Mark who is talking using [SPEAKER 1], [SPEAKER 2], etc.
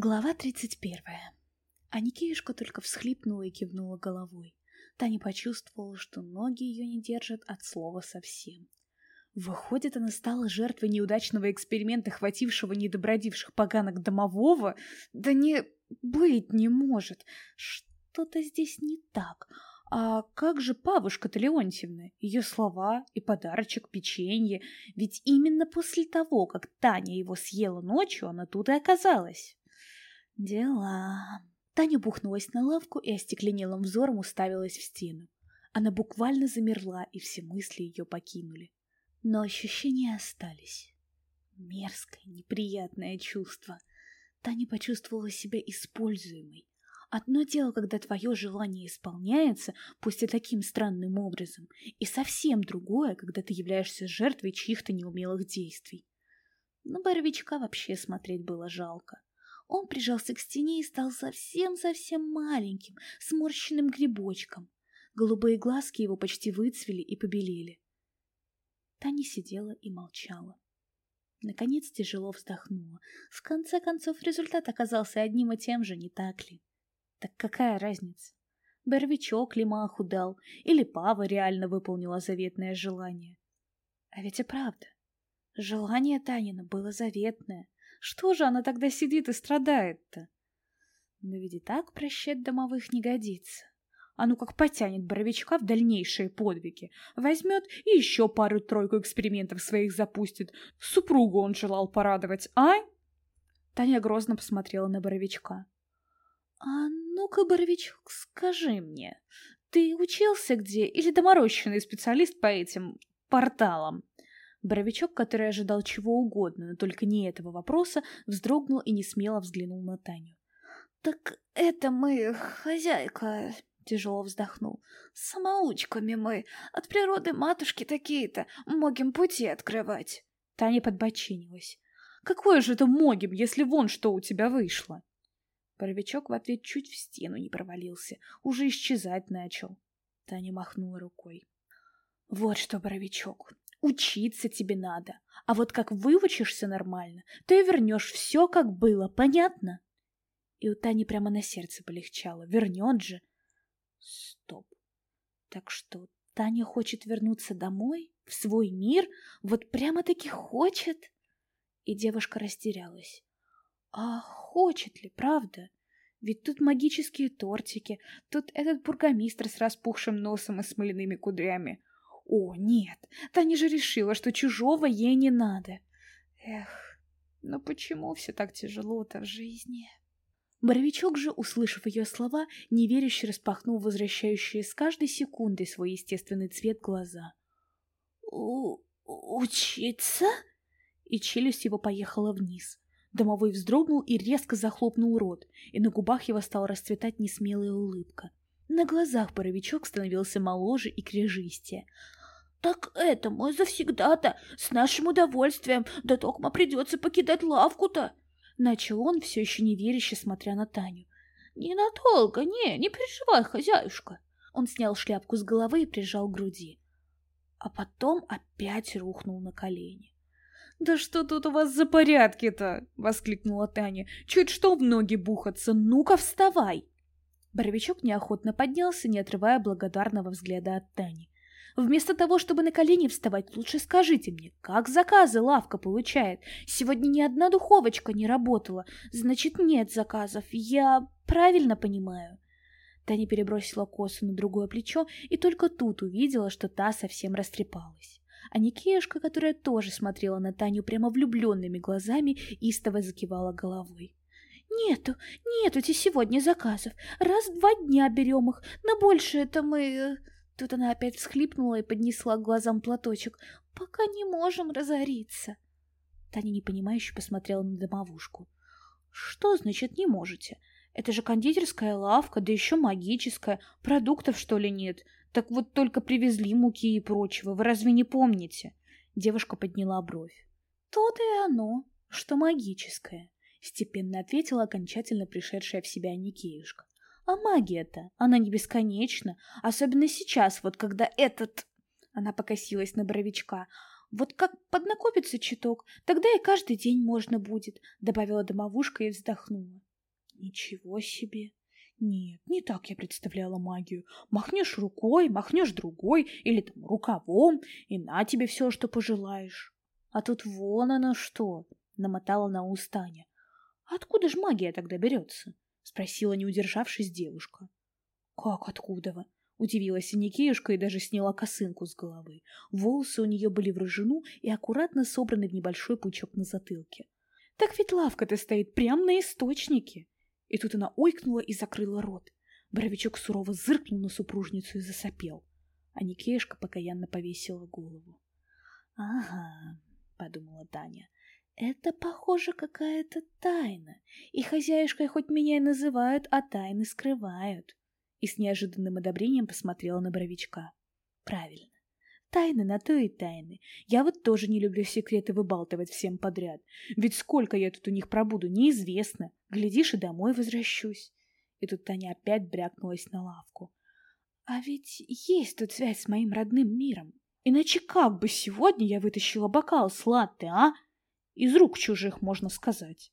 [SPEAKER 1] Глава 31. А Никеюшка только всхлипнула и кивнула головой. Таня почувствовала, что ноги ее не держат от слова совсем. Выходит, она стала жертвой неудачного эксперимента, хватившего недобродивших поганок домового? Да не быть не может. Что-то здесь не так. А как же Павушка-то Леонтьевна? Ее слова и подарочек печенье. Ведь именно после того, как Таня его съела ночью, она тут и оказалась. Дела. Таня бухнулась на лавку и остекленелым взором уставилась в стену. Она буквально замерла, и все мысли ее покинули. Но ощущения остались. Мерзкое, неприятное чувство. Таня почувствовала себя используемой. Одно дело, когда твое желание исполняется, пусть и таким странным образом, и совсем другое, когда ты являешься жертвой чьих-то неумелых действий. На Боровичка вообще смотреть было жалко. Он прижался к стене и стал совсем-совсем маленьким, сморщенным грибочком. Голубые глазки его почти выцвели и побелели. Таня сидела и молчала. Наконец тяжело вздохнула. В конце концов, результат оказался одним и тем же, не так ли? Так какая разница? Бервичок ли охудал, или Пава реально выполнила заветное желание? А ведь и правда. Желание Танина было заветное, что же она тогда сидит и страдает-то? Но ведь и так прощать домовых не годится. А ну как потянет Боровичка в дальнейшие подвиги. Возьмет и еще пару-тройку экспериментов своих запустит. Супругу он желал порадовать, а? Таня грозно посмотрела на Боровичка. «А ну-ка, Боровичок, скажи мне, ты учился где или доморощенный специалист по этим порталам?» Боровичок, который ожидал чего угодно, но только не этого вопроса, вздрогнул и несмело взглянул на Таню. «Так это мы, хозяйка...» — тяжело вздохнул. «Самоучками мы. От природы матушки такие-то. Могим пути открывать». Таня подбочинилась. «Какое же это могим, если вон что у тебя вышло?» Боровичок в ответ чуть в стену не провалился. Уже исчезать начал. Таня махнула рукой. «Вот что, Боровичок, Учиться тебе надо. А вот как выучишься нормально, то и вернешь все, как было, понятно? И у Тани прямо на сердце полегчало. Вернет же. Стоп. Так что, Таня хочет вернуться домой? В свой мир? Вот прямо-таки хочет? И девушка растерялась. А хочет ли, правда? Ведь тут магические тортики, тут этот бургомистр с распухшим носом и смоляными кудрями. О, нет, Таня же решила, что чужого ей не надо. Эх, но почему все так тяжело-то в жизни? Боровичок же, услышав ее слова, неверяще распахнул возвращающие с каждой секундой свой естественный цвет глаза. У «Учиться?» И челюсть его поехала вниз. Домовой вздрогнул и резко захлопнул рот, и на губах его стала расцветать несмелая улыбка. На глазах Боровичок становился моложе и крежистее, так это мой завсегда-то, с нашим удовольствием, да токма придется покидать лавку-то. Начал он, все еще неверяще, смотря на Таню. Ненадолго, не, не переживай, хозяюшка. Он снял шляпку с головы и прижал к груди. А потом опять рухнул на колени. «Да что тут у вас за порядки-то?» — воскликнула Таня. «Чуть что в ноги бухаться, ну-ка вставай!» Боровичок неохотно поднялся, не отрывая благодарного взгляда от Тани. Вместо того, чтобы на колени вставать, лучше скажите мне, как заказы лавка получает? Сегодня ни одна духовочка не работала, значит, нет заказов. Я правильно понимаю?» Таня перебросила косу на другое плечо и только тут увидела, что та совсем растрепалась. А Никеюшка, которая тоже смотрела на Таню прямо влюбленными глазами, истово закивала головой. «Нету, нету сегодня заказов. Раз-два дня берем их, на больше это мы...» э, Тут она опять всхлипнула и поднесла к глазам платочек. «Пока не можем разориться». Таня непонимающе посмотрела на домовушку. «Что значит не можете? Это же кондитерская лавка, да еще магическая. Продуктов, что ли, нет? Так вот только привезли муки и прочего. Вы разве не помните?» Девушка подняла бровь. «То-то и оно, что магическое», — степенно ответила окончательно пришедшая в себя Никеюшка. А магия-то, она не бесконечна, особенно сейчас, вот когда этот... Она покосилась на бровичка. Вот как поднакопится чуток, тогда и каждый день можно будет, добавила домовушка и вздохнула. Ничего себе. Нет, не так я представляла магию. Махнешь рукой, махнешь другой, или там рукавом, и на тебе все, что пожелаешь. А тут вон оно что, намотала на ус Таня. Откуда же магия тогда берется? Спросила, не удержавшись, девушка. Как откуда? Удивилась Никеюшка и даже сняла косынку с головы. Волосы у нее были в рыжину и аккуратно собраны в небольшой пучок на затылке. Так ведь лавка-то стоит прямо на источнике. И тут она ойкнула и закрыла рот. Боровичок сурово зыркнул на супружницу и засопел. А Никеюшка покаянно повесила голову. — Ага, — подумала Таня, — это, похоже, какая-то тайна. И хозяюшкой хоть меня и называют, а тайны скрывают и с неожиданным одобрением посмотрела на Боровичка. «Правильно. Тайны на то и тайны. Я вот тоже не люблю секреты выбалтывать всем подряд. Ведь сколько я тут у них пробуду, неизвестно. Глядишь, и домой возвращусь». И тут Таня опять брякнулась на лавку. «А ведь есть тут связь с моим родным миром. Иначе как бы сегодня я вытащила бокал с латте, а? Из рук чужих, можно сказать».